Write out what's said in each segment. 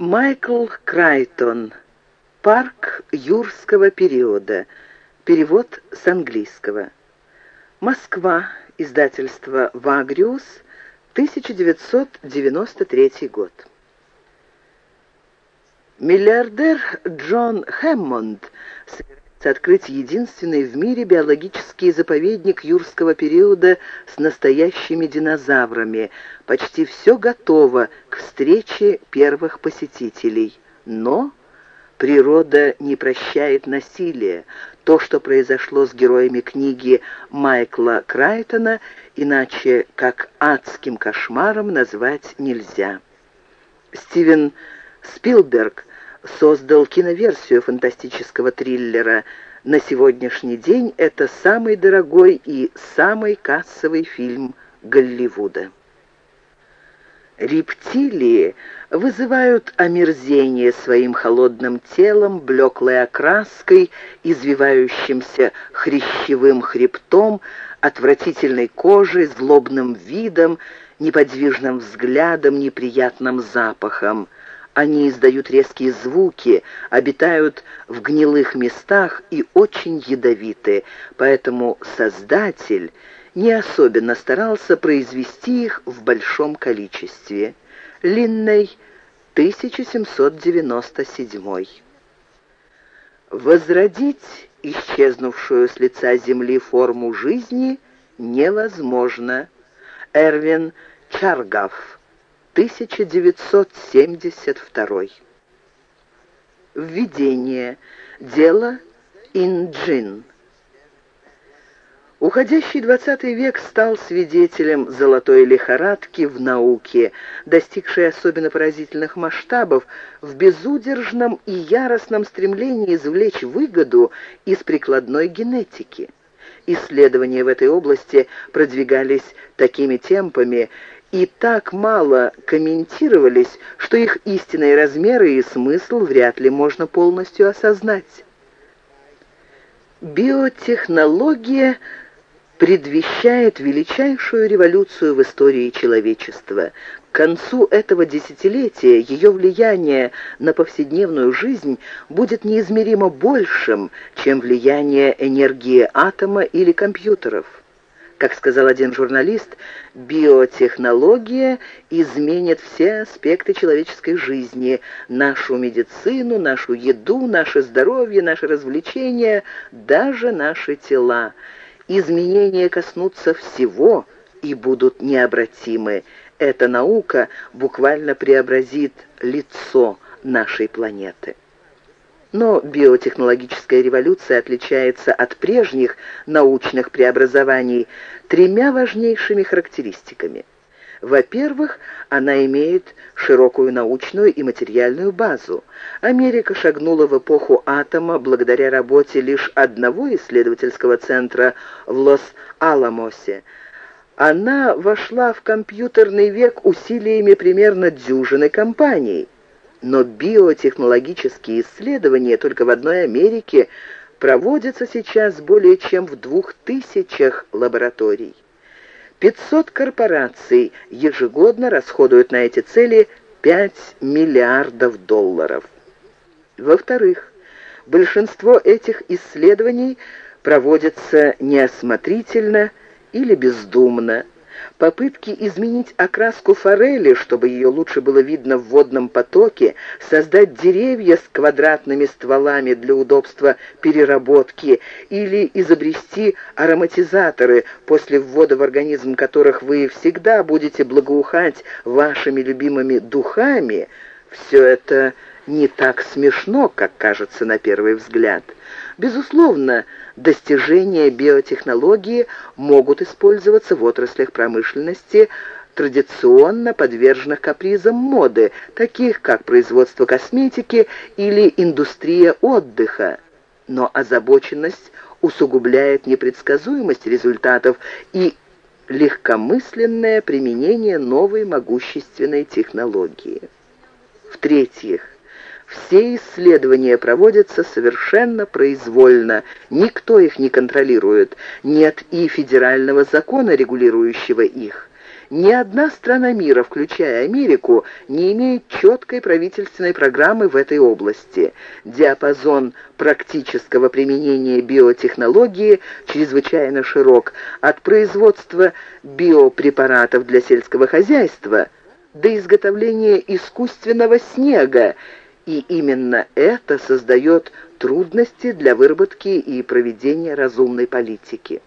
Майкл Крайтон. Парк юрского периода. Перевод с английского. Москва. Издательство «Вагриус», 1993 год. Миллиардер Джон Хэммонд собирается открыть единственный в мире биологический заповедник юрского периода с настоящими динозаврами. Почти все готово к встрече первых посетителей. Но природа не прощает насилия. То, что произошло с героями книги Майкла Крайтона, иначе как адским кошмаром назвать нельзя. Стивен Спилберг создал киноверсию фантастического триллера. На сегодняшний день это самый дорогой и самый кассовый фильм Голливуда. Рептилии вызывают омерзение своим холодным телом, блеклой окраской, извивающимся хрящевым хребтом, отвратительной кожей, злобным видом, неподвижным взглядом, неприятным запахом. Они издают резкие звуки, обитают в гнилых местах и очень ядовиты, поэтому Создатель не особенно старался произвести их в большом количестве. Линней, 1797. Возродить исчезнувшую с лица земли форму жизни невозможно. Эрвин Чаргав 1972. Введение. Дело Инджин. Уходящий XX век стал свидетелем золотой лихорадки в науке, достигшей особенно поразительных масштабов в безудержном и яростном стремлении извлечь выгоду из прикладной генетики. Исследования в этой области продвигались такими темпами, и так мало комментировались, что их истинные размеры и смысл вряд ли можно полностью осознать. Биотехнология предвещает величайшую революцию в истории человечества. К концу этого десятилетия ее влияние на повседневную жизнь будет неизмеримо большим, чем влияние энергии атома или компьютеров. Как сказал один журналист, биотехнология изменит все аспекты человеческой жизни, нашу медицину, нашу еду, наше здоровье, наши развлечения, даже наши тела. Изменения коснутся всего и будут необратимы. Эта наука буквально преобразит лицо нашей планеты. Но биотехнологическая революция отличается от прежних научных преобразований тремя важнейшими характеристиками. Во-первых, она имеет широкую научную и материальную базу. Америка шагнула в эпоху атома благодаря работе лишь одного исследовательского центра в Лос-Аламосе. Она вошла в компьютерный век усилиями примерно дюжины компаний – но биотехнологические исследования только в одной Америке проводятся сейчас более чем в двух тысячах лабораторий. 500 корпораций ежегодно расходуют на эти цели 5 миллиардов долларов. Во-вторых, большинство этих исследований проводятся неосмотрительно или бездумно, Попытки изменить окраску форели, чтобы ее лучше было видно в водном потоке, создать деревья с квадратными стволами для удобства переработки или изобрести ароматизаторы, после ввода в организм которых вы всегда будете благоухать вашими любимыми духами, все это не так смешно, как кажется на первый взгляд. Безусловно, достижения биотехнологии могут использоваться в отраслях промышленности, традиционно подверженных капризам моды, таких как производство косметики или индустрия отдыха. Но озабоченность усугубляет непредсказуемость результатов и легкомысленное применение новой могущественной технологии. В-третьих, все исследования проводятся совершенно произвольно, никто их не контролирует, нет и федерального закона, регулирующего их. Ни одна страна мира, включая Америку, не имеет четкой правительственной программы в этой области. Диапазон практического применения биотехнологии чрезвычайно широк, от производства биопрепаратов для сельского хозяйства до изготовления искусственного снега, и именно это создает трудности для выработки и проведения разумной политики.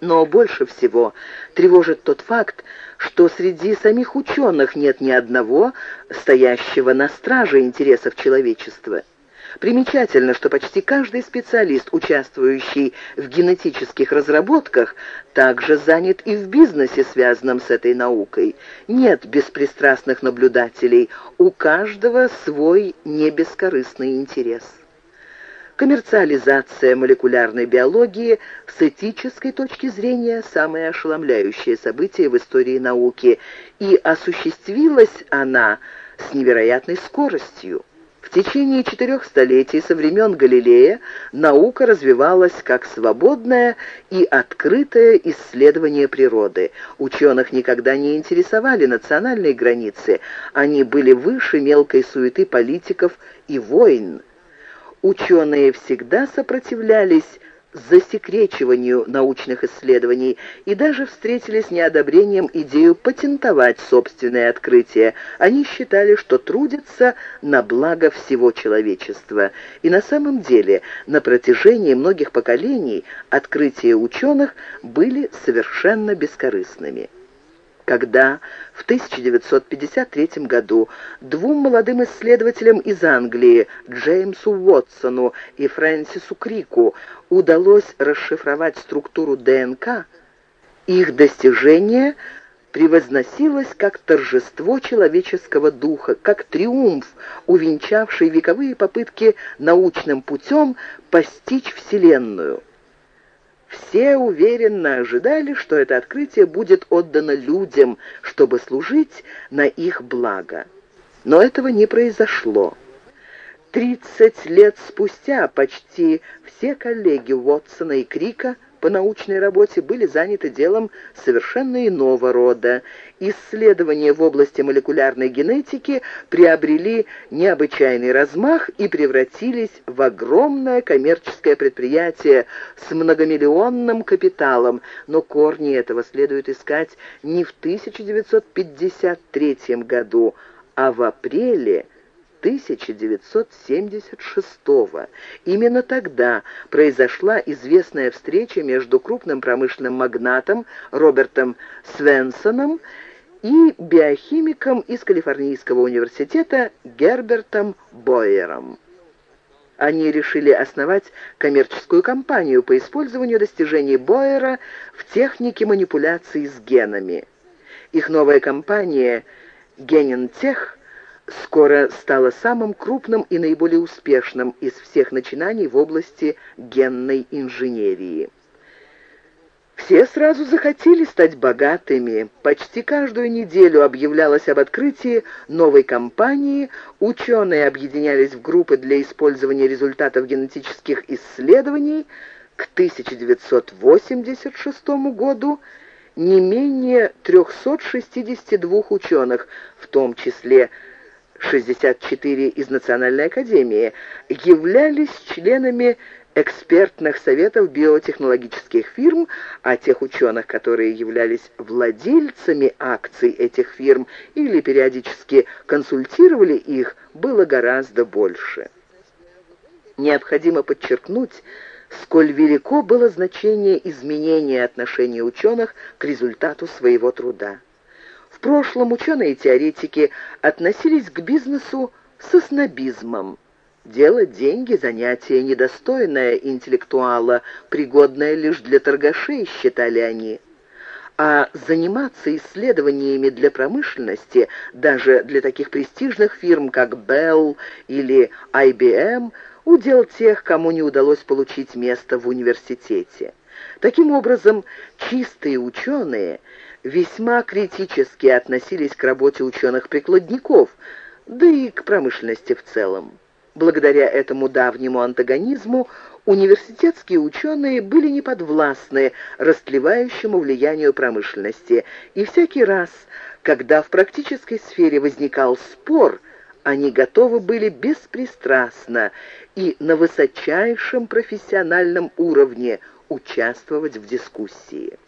Но больше всего тревожит тот факт, что среди самих ученых нет ни одного, стоящего на страже интересов человечества. Примечательно, что почти каждый специалист, участвующий в генетических разработках, также занят и в бизнесе, связанном с этой наукой. Нет беспристрастных наблюдателей, у каждого свой небескорыстный интерес. Коммерциализация молекулярной биологии с этической точки зрения самое ошеломляющее событие в истории науки, и осуществилась она с невероятной скоростью. В течение четырех столетий со времен Галилея наука развивалась как свободное и открытое исследование природы. Ученых никогда не интересовали национальные границы, они были выше мелкой суеты политиков и войн. Ученые всегда сопротивлялись засекречиванию научных исследований и даже встретили с неодобрением идею патентовать собственные открытия. Они считали, что трудятся на благо всего человечества. И на самом деле на протяжении многих поколений открытия ученых были совершенно бескорыстными когда в 1953 году двум молодым исследователям из Англии, Джеймсу Уотсону и Фрэнсису Крику, удалось расшифровать структуру ДНК, их достижение превозносилось как торжество человеческого духа, как триумф, увенчавший вековые попытки научным путем постичь Вселенную. Все уверенно ожидали, что это открытие будет отдано людям, чтобы служить на их благо. Но этого не произошло. Тридцать лет спустя почти все коллеги Уотсона и Крика по научной работе были заняты делом совершенно иного рода. Исследования в области молекулярной генетики приобрели необычайный размах и превратились в огромное коммерческое предприятие с многомиллионным капиталом, но корни этого следует искать не в 1953 году, а в апреле 1976 -го. Именно тогда произошла известная встреча между крупным промышленным магнатом Робертом Свенсоном и биохимиком из Калифорнийского университета Гербертом Бойером. Они решили основать коммерческую компанию по использованию достижений Бойера в технике манипуляции с генами. Их новая компания «Генентех» скоро стало самым крупным и наиболее успешным из всех начинаний в области генной инженерии. Все сразу захотели стать богатыми. Почти каждую неделю объявлялось об открытии новой компании, ученые объединялись в группы для использования результатов генетических исследований. К 1986 году не менее 362 ученых, в том числе 64 из Национальной академии, являлись членами экспертных советов биотехнологических фирм, а тех ученых, которые являлись владельцами акций этих фирм или периодически консультировали их, было гораздо больше. Необходимо подчеркнуть, сколь велико было значение изменения отношения ученых к результату своего труда. В прошлом ученые и теоретики относились к бизнесу со снобизмом. Делать деньги – занятие недостойное интеллектуала, пригодное лишь для торгашей, считали они. А заниматься исследованиями для промышленности, даже для таких престижных фирм, как Bell или IBM, удел тех, кому не удалось получить место в университете. Таким образом, чистые ученые – весьма критически относились к работе ученых-прикладников, да и к промышленности в целом. Благодаря этому давнему антагонизму университетские ученые были не подвластны растлевающему влиянию промышленности, и всякий раз, когда в практической сфере возникал спор, они готовы были беспристрастно и на высочайшем профессиональном уровне участвовать в дискуссии.